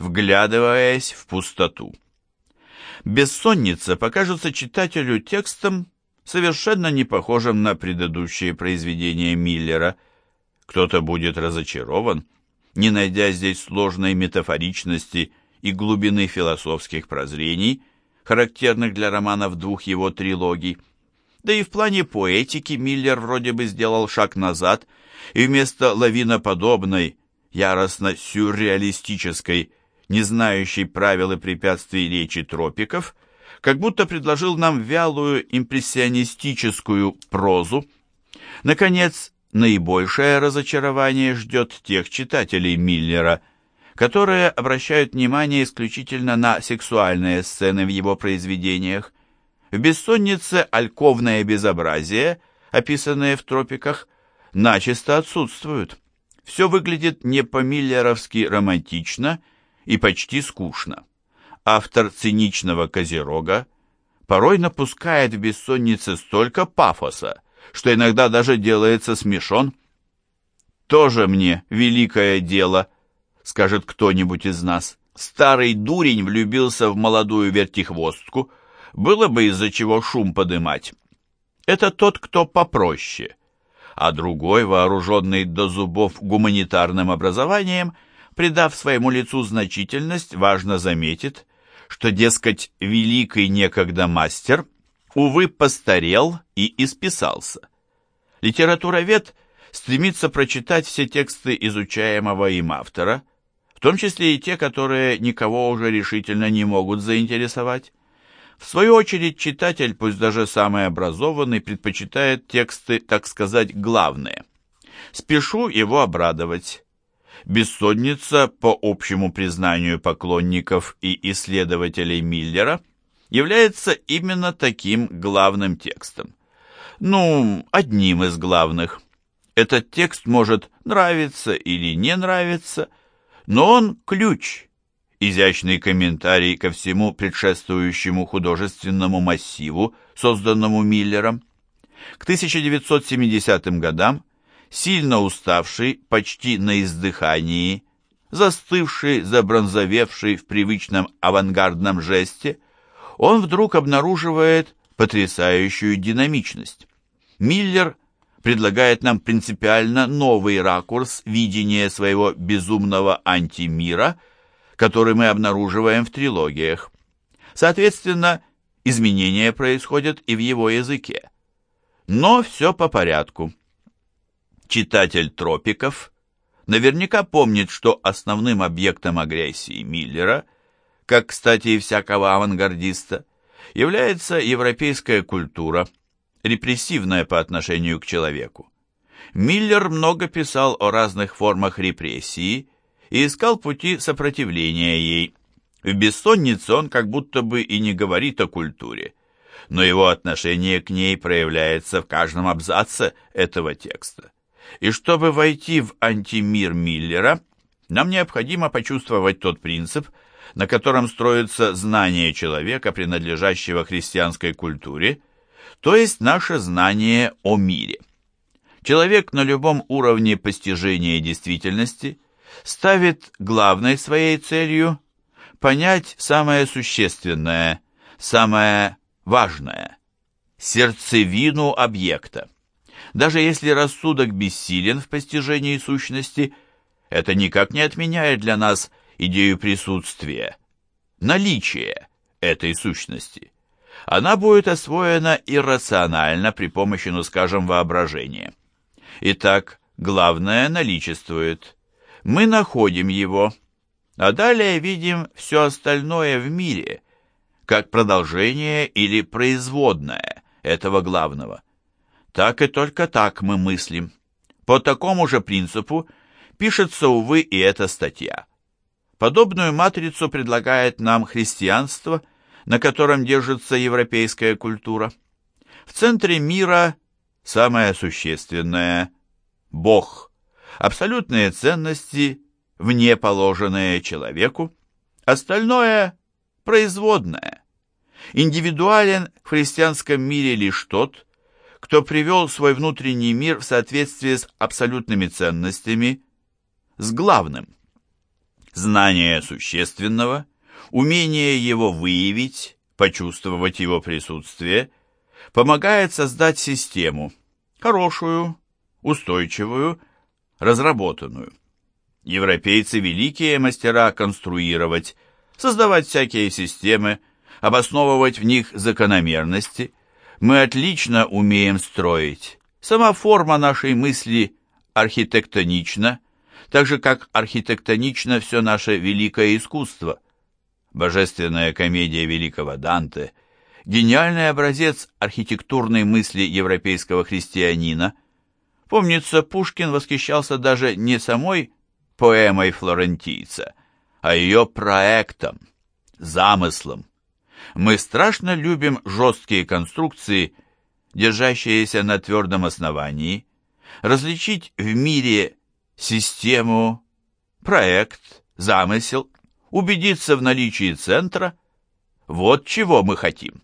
вглядываясь в пустоту. «Бессонница» покажется читателю текстом, совершенно не похожим на предыдущие произведения Миллера. Кто-то будет разочарован, не найдя здесь сложной метафоричности и глубины философских прозрений, характерных для романов двух его трилогий. Да и в плане поэтики Миллер вроде бы сделал шаг назад и вместо лавиноподобной, яростно-сюрреалистической, не знающей правил и препятствий речи тропиков, как будто предложил нам вялую импрессионистическую прозу. Наконец, наибольшее разочарование ждет тех читателей Миллера, которые обращают внимание исключительно на сексуальные сцены в его произведениях. В «Бессоннице» альковное безобразие, описанное в тропиках, начисто отсутствуют. Все выглядит не по-миллеровски романтично и почти скучно. Автор циничного «Козерога» порой напускает в «Бессоннице» столько пафоса, что иногда даже делается смешон. «Тоже мне великое дело», — скажет кто-нибудь из нас. Старый дурень влюбился в молодую вертихвостку, было бы из-за чего шум подымать. Это тот, кто попроще а другой, вооруженный до зубов гуманитарным образованием, придав своему лицу значительность, важно заметит, что, дескать, великий некогда мастер, увы, постарел и исписался. Литературовед стремится прочитать все тексты изучаемого им автора, в том числе и те, которые никого уже решительно не могут заинтересовать. В свою очередь, читатель, пусть даже самый образованный, предпочитает тексты, так сказать, главные. Спешу его обрадовать. «Бессонница», по общему признанию поклонников и исследователей Миллера, является именно таким главным текстом. Ну, одним из главных. Этот текст может нравиться или не нравиться, но он ключ – изящный комментарий ко всему предшествующему художественному массиву, созданному Миллером. К 1970 годам, сильно уставший, почти на издыхании, застывший, забронзовевший в привычном авангардном жесте, он вдруг обнаруживает потрясающую динамичность. Миллер предлагает нам принципиально новый ракурс видения своего безумного антимира – который мы обнаруживаем в трилогиях. Соответственно, изменения происходят и в его языке. Но все по порядку. Читатель «Тропиков» наверняка помнит, что основным объектом агрессии Миллера, как, кстати, и всякого авангардиста, является европейская культура, репрессивная по отношению к человеку. Миллер много писал о разных формах репрессии и искал пути сопротивления ей. В «Бессоннице» он как будто бы и не говорит о культуре, но его отношение к ней проявляется в каждом абзаце этого текста. И чтобы войти в антимир Миллера, нам необходимо почувствовать тот принцип, на котором строится знание человека, принадлежащего христианской культуре, то есть наше знание о мире. Человек на любом уровне постижения действительности – ставит главной своей целью понять самое существенное, самое важное, сердцевину объекта. Даже если рассудок бессилен в постижении сущности, это никак не отменяет для нас идею присутствия, наличия этой сущности. Она будет освоена иррационально при помощи, ну скажем, воображения. Итак, главное наличествует – мы находим его, а далее видим все остальное в мире, как продолжение или производное этого главного. Так и только так мы мыслим. По такому же принципу пишется, увы, и эта статья. Подобную матрицу предлагает нам христианство, на котором держится европейская культура. В центре мира самое существенное – Бог – абсолютные ценности, вне положенные человеку, остальное – производное. Индивидуален в христианском мире лишь тот, кто привел свой внутренний мир в соответствии с абсолютными ценностями, с главным. Знание существенного, умение его выявить, почувствовать его присутствие, помогает создать систему, хорошую, устойчивую, разработанную. Европейцы – великие мастера конструировать, создавать всякие системы, обосновывать в них закономерности. Мы отлично умеем строить. Сама форма нашей мысли архитектонична, так же, как архитектонично все наше великое искусство. Божественная комедия великого Данте – гениальный образец архитектурной мысли европейского христианина. Помнится, Пушкин восхищался даже не самой поэмой флорентийца, а ее проектом, замыслом. Мы страшно любим жесткие конструкции, держащиеся на твердом основании, различить в мире систему, проект, замысел, убедиться в наличии центра. Вот чего мы хотим.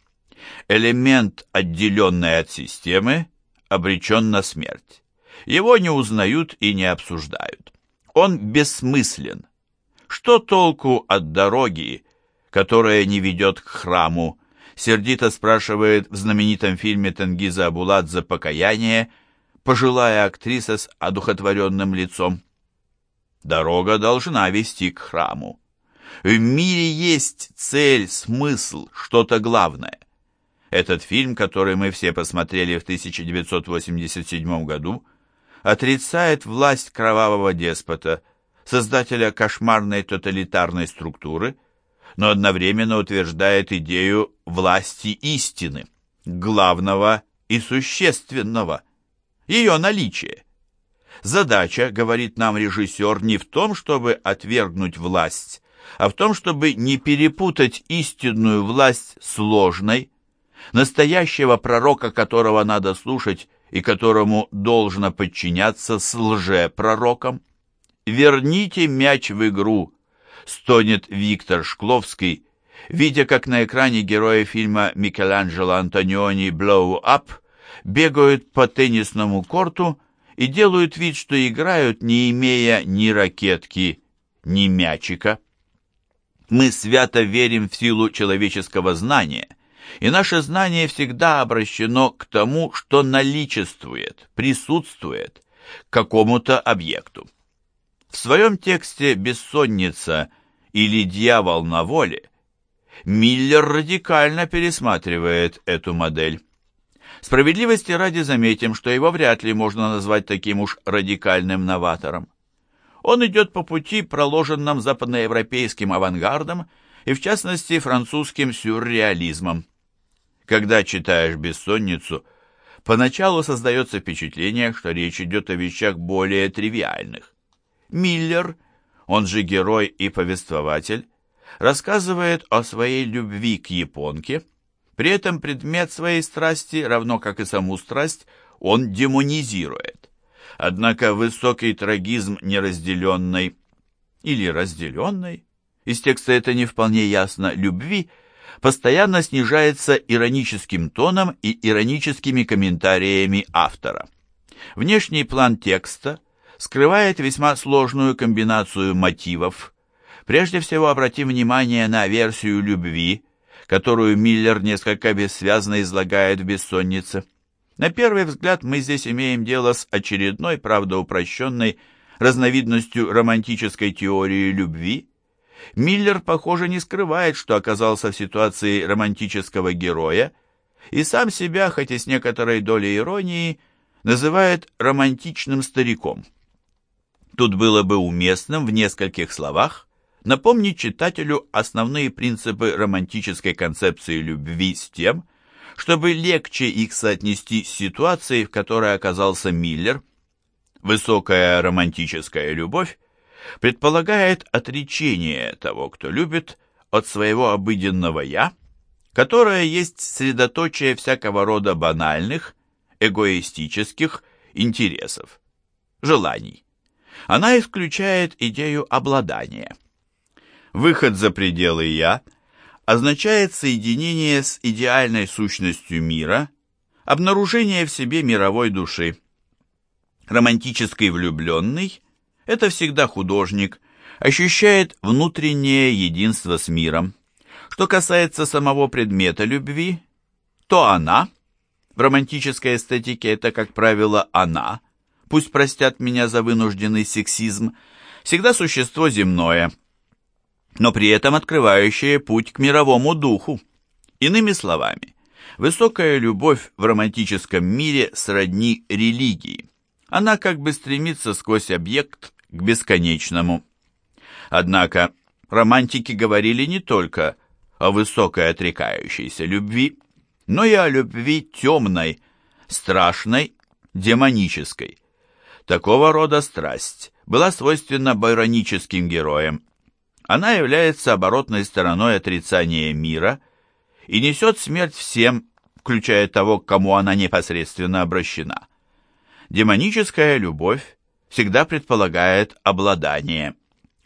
Элемент, отделенный от системы, обречен на смерть. Его не узнают и не обсуждают. Он бессмыслен. Что толку от дороги, которая не ведет к храму, сердито спрашивает в знаменитом фильме Тенгиза Абуладзе «Покаяние» пожилая актриса с одухотворенным лицом. Дорога должна вести к храму. В мире есть цель, смысл, что-то главное. Этот фильм, который мы все посмотрели в 1987 году, отрицает власть кровавого деспота, создателя кошмарной тоталитарной структуры, но одновременно утверждает идею власти истины, главного и существенного – ее наличие. Задача, говорит нам режиссер, не в том, чтобы отвергнуть власть, а в том, чтобы не перепутать истинную власть с ложной, настоящего пророка, которого надо слушать и которому должно подчиняться с лжепророком. «Верните мяч в игру», — стонет Виктор Шкловский, видя, как на экране героя фильма Микеланджело Антониони «Blow Up» бегают по теннисному корту и делают вид, что играют, не имея ни ракетки, ни мячика. Мы свято верим в силу человеческого знания, и наше знание всегда обращено к тому, что наличествует, присутствует, к какому-то объекту. В своем тексте «Бессонница» или «Дьявол на воле» Миллер радикально пересматривает эту модель. Справедливости ради заметим, что его вряд ли можно назвать таким уж радикальным новатором. Он идет по пути, проложенным западноевропейским авангардом и, в частности, французским сюрреализмом. Когда читаешь «Бессонницу», поначалу создается впечатление, что речь идет о вещах более тривиальных. Миллер, он же герой и повествователь, рассказывает о своей любви к японке – при этом предмет своей страсти, равно как и саму страсть, он демонизирует. Однако высокий трагизм неразделенной или разделенной, из текста это не вполне ясно, любви, постоянно снижается ироническим тоном и ироническими комментариями автора. Внешний план текста скрывает весьма сложную комбинацию мотивов. Прежде всего обратим внимание на версию любви, которую Миллер несколько бессвязно излагает в «Бессоннице». На первый взгляд мы здесь имеем дело с очередной, правда упрощенной, разновидностью романтической теории любви. Миллер, похоже, не скрывает, что оказался в ситуации романтического героя, и сам себя, хоть и с некоторой долей иронии, называет романтичным стариком. Тут было бы уместным в нескольких словах напомнить читателю основные принципы романтической концепции любви с тем, чтобы легче их соотнести с ситуацией, в которой оказался Миллер. Высокая романтическая любовь предполагает отречение того, кто любит, от своего обыденного «я», которое есть средоточие всякого рода банальных, эгоистических интересов, желаний. Она исключает идею обладания – Выход за пределы «я» означает соединение с идеальной сущностью мира, обнаружение в себе мировой души. Романтический влюбленный – это всегда художник, ощущает внутреннее единство с миром. Что касается самого предмета любви, то она, в романтической эстетике это, как правило, она, пусть простят меня за вынужденный сексизм, всегда существо земное, но при этом открывающее путь к мировому духу. Иными словами, высокая любовь в романтическом мире сродни религии. Она как бы стремится сквозь объект к бесконечному. Однако романтики говорили не только о высокой отрекающейся любви, но и о любви темной, страшной, демонической. Такого рода страсть была свойственна байроническим героям. Она является оборотной стороной отрицания мира и несет смерть всем, включая того, к кому она непосредственно обращена. Демоническая любовь всегда предполагает обладание.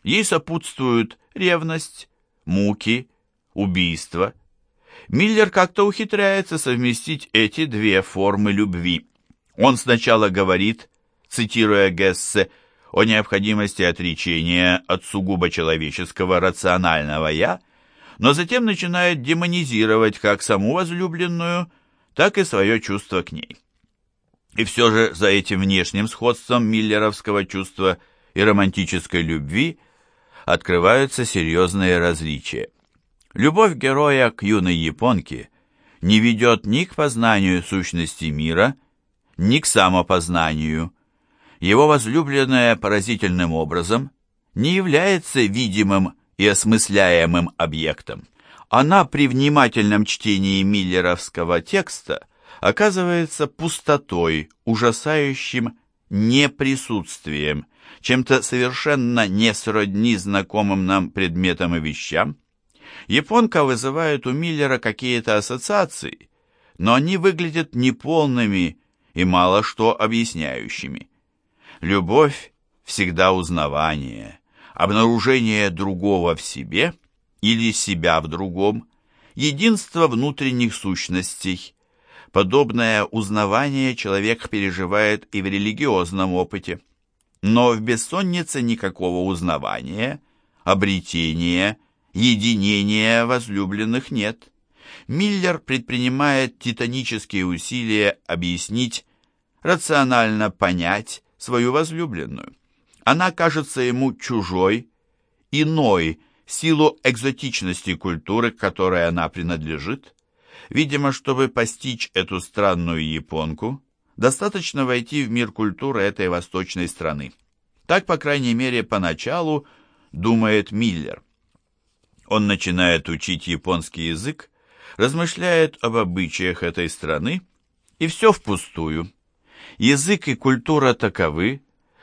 Ей сопутствуют ревность, муки, убийство. Миллер как-то ухитряется совместить эти две формы любви. Он сначала говорит, цитируя Гессе, о необходимости отречения от сугубо человеческого рационального «я», но затем начинает демонизировать как саму возлюбленную, так и свое чувство к ней. И все же за этим внешним сходством миллеровского чувства и романтической любви открываются серьезные различия. Любовь героя к юной японке не ведет ни к познанию сущности мира, ни к самопознанию. Его возлюбленная поразительным образом не является видимым и осмысляемым объектом. Она при внимательном чтении миллеровского текста оказывается пустотой, ужасающим неприсутствием, чем-то совершенно не сродни знакомым нам предметам и вещам. Японка вызывает у Миллера какие-то ассоциации, но они выглядят неполными и мало что объясняющими. Любовь всегда узнавание, обнаружение другого в себе или себя в другом, единство внутренних сущностей. Подобное узнавание человек переживает и в религиозном опыте. Но в бессоннице никакого узнавания, обретения, единения возлюбленных нет. Миллер предпринимает титанические усилия объяснить, рационально понять свою возлюбленную. Она кажется ему чужой, иной, силу экзотичности культуры, к которой она принадлежит. Видимо, чтобы постичь эту странную японку, достаточно войти в мир культуры этой восточной страны. Так, по крайней мере, поначалу думает Миллер. Он начинает учить японский язык, размышляет об обычаях этой страны, и все впустую. Язык и культура таковы,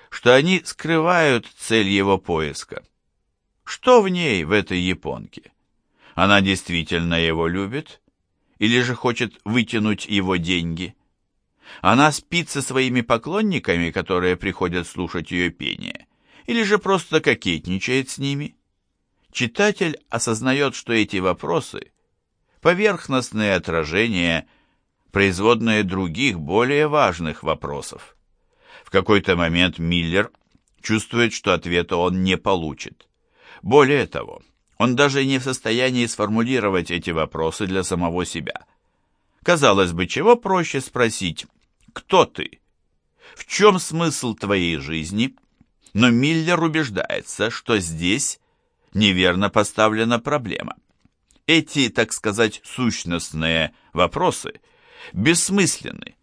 что они скрывают цель его поиска. Что в ней, в этой японке? Она действительно его любит? Или же хочет вытянуть его деньги? Она спит со своими поклонниками, которые приходят слушать ее пение? Или же просто кокетничает с ними? Читатель осознает, что эти вопросы – поверхностные отражения, производные других, более важных вопросов. В какой-то момент Миллер чувствует, что ответа он не получит. Более того, он даже не в состоянии сформулировать эти вопросы для самого себя. Казалось бы, чего проще спросить «Кто ты?» «В чем смысл твоей жизни?» Но Миллер убеждается, что здесь неверно поставлена проблема. Эти, так сказать, сущностные вопросы бессмысленны,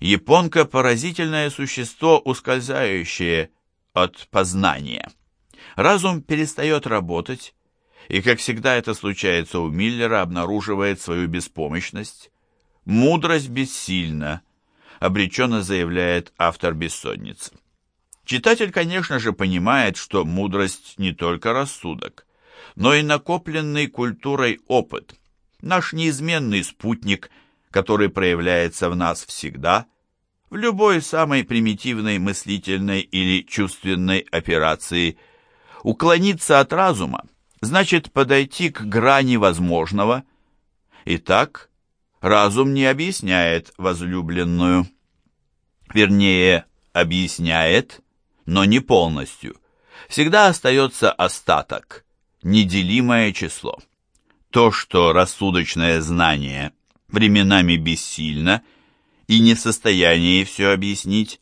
Японка – поразительное существо, ускользающее от познания. Разум перестает работать, и, как всегда это случается у Миллера, обнаруживает свою беспомощность. «Мудрость бессильна», – обреченно заявляет автор «Бессонницы». Читатель, конечно же, понимает, что мудрость не только рассудок, но и накопленный культурой опыт, наш неизменный спутник – который проявляется в нас всегда, в любой самой примитивной мыслительной или чувственной операции. Уклониться от разума значит подойти к грани возможного. Итак, разум не объясняет возлюбленную. Вернее, объясняет, но не полностью. всегда остается остаток, неделимое число. То, что рассудочное знание временами бессильно и не в состоянии все объяснить,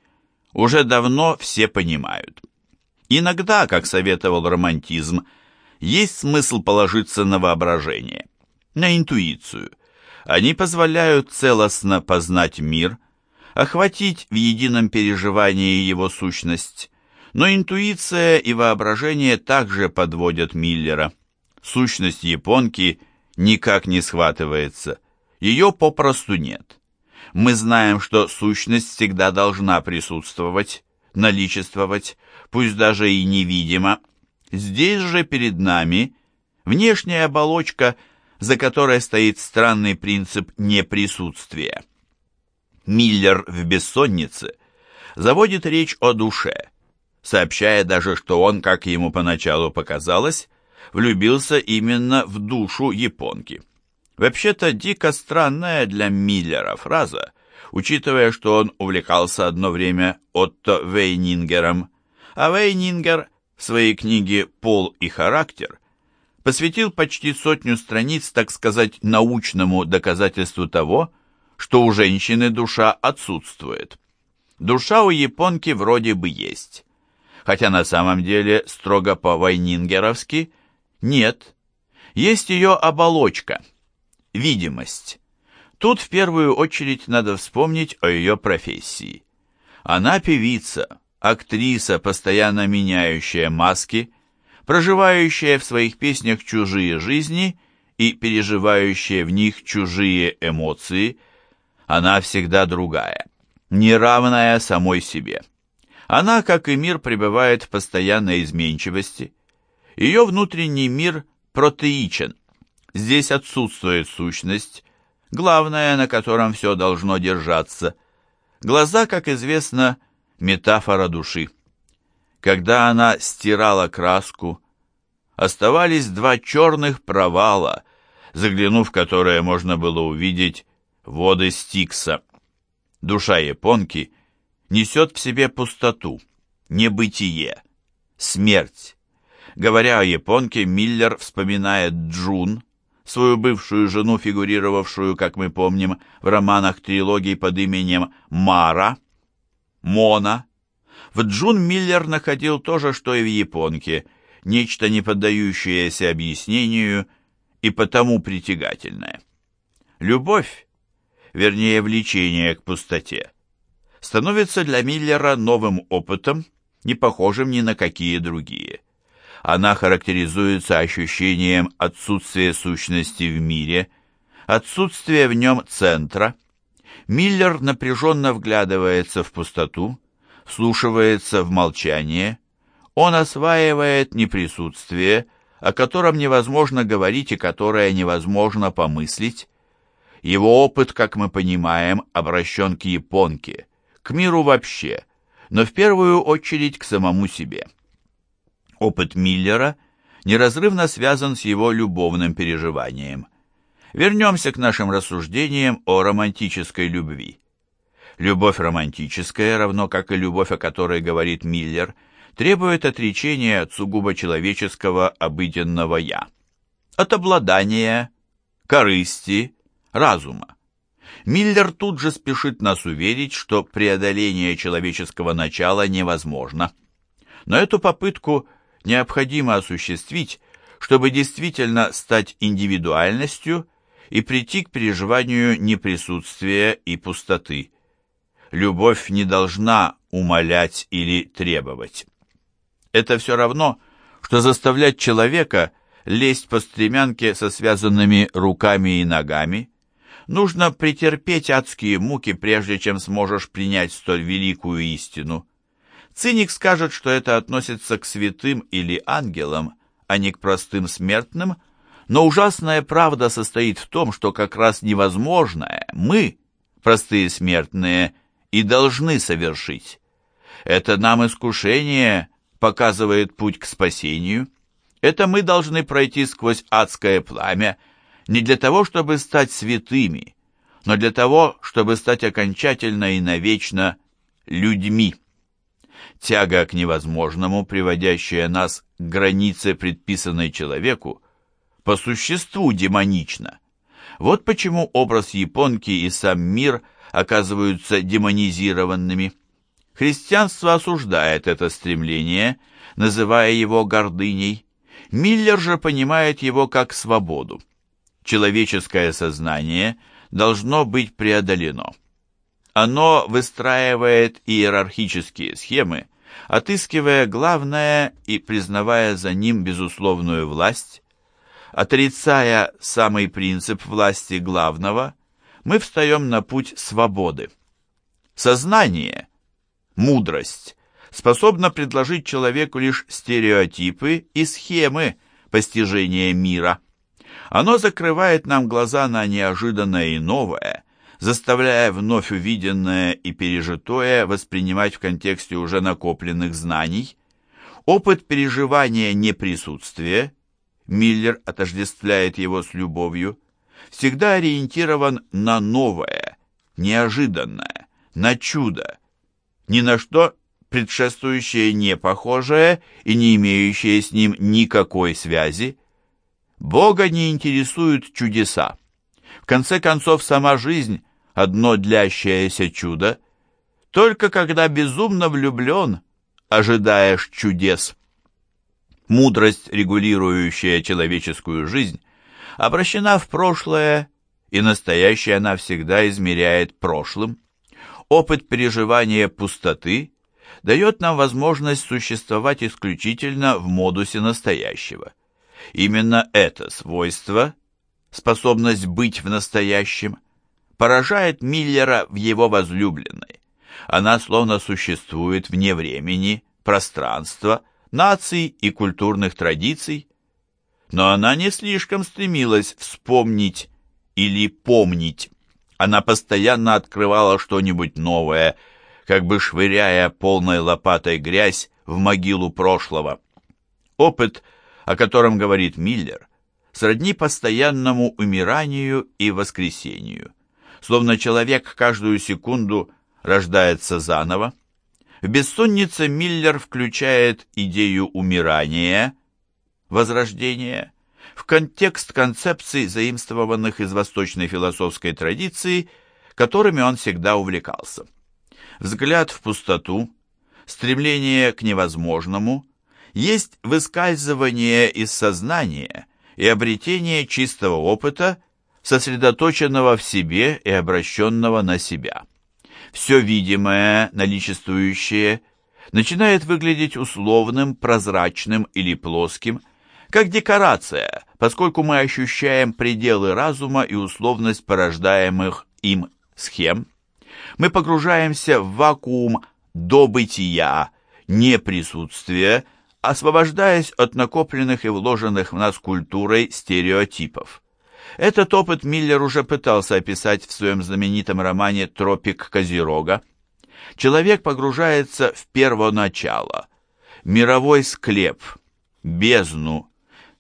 уже давно все понимают. Иногда, как советовал романтизм, есть смысл положиться на воображение, на интуицию. Они позволяют целостно познать мир, охватить в едином переживании его сущность, но интуиция и воображение также подводят Миллера. Сущность японки никак не схватывается, ее попросту нет. Мы знаем, что сущность всегда должна присутствовать, наличествовать, пусть даже и невидимо. Здесь же перед нами внешняя оболочка, за которой стоит странный принцип неприсутствия. Миллер в «Бессоннице» заводит речь о душе – сообщая даже, что он, как ему поначалу показалось, влюбился именно в душу японки. Вообще-то дико странная для Миллера фраза, учитывая, что он увлекался одно время Отто Вейнингером, а Вейнингер в своей книге «Пол и характер» посвятил почти сотню страниц, так сказать, научному доказательству того, что у женщины душа отсутствует. Душа у японки вроде бы есть, хотя на самом деле, строго по-вайнингеровски, нет. Есть ее оболочка, видимость. Тут в первую очередь надо вспомнить о ее профессии. Она певица, актриса, постоянно меняющая маски, проживающая в своих песнях чужие жизни и переживающая в них чужие эмоции, она всегда другая, неравная самой себе. Она, как и мир, пребывает в постоянной изменчивости. Ее внутренний мир протеичен. Здесь отсутствует сущность, главное, на котором все должно держаться. Глаза, как известно, метафора души. Когда она стирала краску, оставались два черных провала, заглянув в которые можно было увидеть воды Стикса. Душа японки несет в себе пустоту, небытие, смерть. Говоря о японке, Миллер вспоминает Джун, свою бывшую жену, фигурировавшую, как мы помним, в романах трилогии под именем Мара, Мона. В Джун Миллер находил то же, что и в японке, нечто не поддающееся объяснению и потому притягательное. Любовь, вернее влечение к пустоте, становится для Миллера новым опытом, не похожим ни на какие другие. Она характеризуется ощущением отсутствия сущности в мире, отсутствия в нем центра. Миллер напряженно вглядывается в пустоту, вслушивается в молчание. Он осваивает неприсутствие, о котором невозможно говорить и которое невозможно помыслить. Его опыт, как мы понимаем, обращен к японке – к миру вообще, но в первую очередь к самому себе. Опыт Миллера неразрывно связан с его любовным переживанием. Вернемся к нашим рассуждениям о романтической любви. Любовь романтическая, равно как и любовь, о которой говорит Миллер, требует отречения от сугубо человеческого обыденного «я», от обладания, корысти, разума. Миллер тут же спешит нас уверить, что преодоление человеческого начала невозможно. Но эту попытку необходимо осуществить, чтобы действительно стать индивидуальностью и прийти к переживанию неприсутствия и пустоты. Любовь не должна умолять или требовать. Это все равно, что заставлять человека лезть по стремянке со связанными руками и ногами, Нужно претерпеть адские муки, прежде чем сможешь принять столь великую истину. Циник скажет, что это относится к святым или ангелам, а не к простым смертным, но ужасная правда состоит в том, что как раз невозможное мы, простые смертные, и должны совершить. Это нам искушение показывает путь к спасению. Это мы должны пройти сквозь адское пламя, не для того, чтобы стать святыми, но для того, чтобы стать окончательно и навечно людьми. Тяга к невозможному, приводящая нас к границе, предписанной человеку, по существу демонична. Вот почему образ японки и сам мир оказываются демонизированными. Христианство осуждает это стремление, называя его гордыней. Миллер же понимает его как свободу. Человеческое сознание должно быть преодолено. Оно выстраивает иерархические схемы, отыскивая главное и признавая за ним безусловную власть. Отрицая самый принцип власти главного, мы встаем на путь свободы. Сознание, мудрость, способна предложить человеку лишь стереотипы и схемы постижения мира. Оно закрывает нам глаза на неожиданное и новое – заставляя вновь увиденное и пережитое воспринимать в контексте уже накопленных знаний. Опыт переживания неприсутствия, Миллер отождествляет его с любовью, всегда ориентирован на новое, неожиданное, на чудо, ни на что предшествующее не похожее и не имеющее с ним никакой связи. Бога не интересуют чудеса. В конце концов, сама жизнь одно длящееся чудо, только когда безумно влюблен, ожидаешь чудес. Мудрость, регулирующая человеческую жизнь, обращена в прошлое, и настоящее она всегда измеряет прошлым. Опыт переживания пустоты дает нам возможность существовать исключительно в модусе настоящего. Именно это свойство, способность быть в настоящем – поражает Миллера в его возлюбленной. Она словно существует вне времени, пространства, наций и культурных традиций, но она не слишком стремилась вспомнить или помнить. Она постоянно открывала что-нибудь новое, как бы швыряя полной лопатой грязь в могилу прошлого. Опыт, о котором говорит Миллер, сродни постоянному умиранию и воскресению словно человек каждую секунду рождается заново. В «Бессоннице» Миллер включает идею умирания, возрождения, в контекст концепций, заимствованных из восточной философской традиции, которыми он всегда увлекался. Взгляд в пустоту, стремление к невозможному есть выскальзывание из сознания и обретение чистого опыта сосредоточенного в себе и обращенного на себя. Все видимое, наличествующее, начинает выглядеть условным, прозрачным или плоским, как декорация, поскольку мы ощущаем пределы разума и условность порождаемых им схем. Мы погружаемся в вакуум до бытия, неприсутствия, освобождаясь от накопленных и вложенных в нас культурой стереотипов. Этот опыт Миллер уже пытался описать в своем знаменитом романе «Тропик Козерога». Человек погружается в первоначало, мировой склеп, бездну.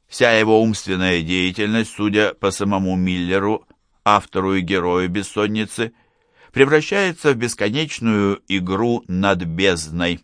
Вся его умственная деятельность, судя по самому Миллеру, автору и герою «Бессонницы», превращается в бесконечную игру над бездной.